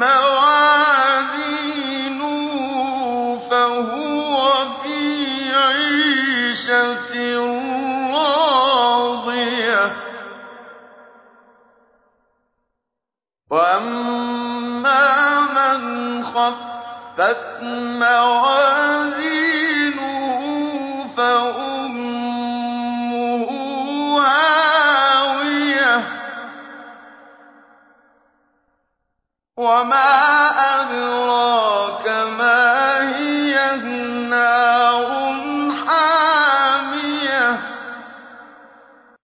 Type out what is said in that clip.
مَوَازِينُهُ فَهُوَ فِي عِيشَةٍ وَأَمَّا مَنْ خَفَّتْ مَوَازِينُهُ فَأُمُّهُ هَاوِيَةٌ وَمَا أَدْرَاكَ مَا هِيَهْ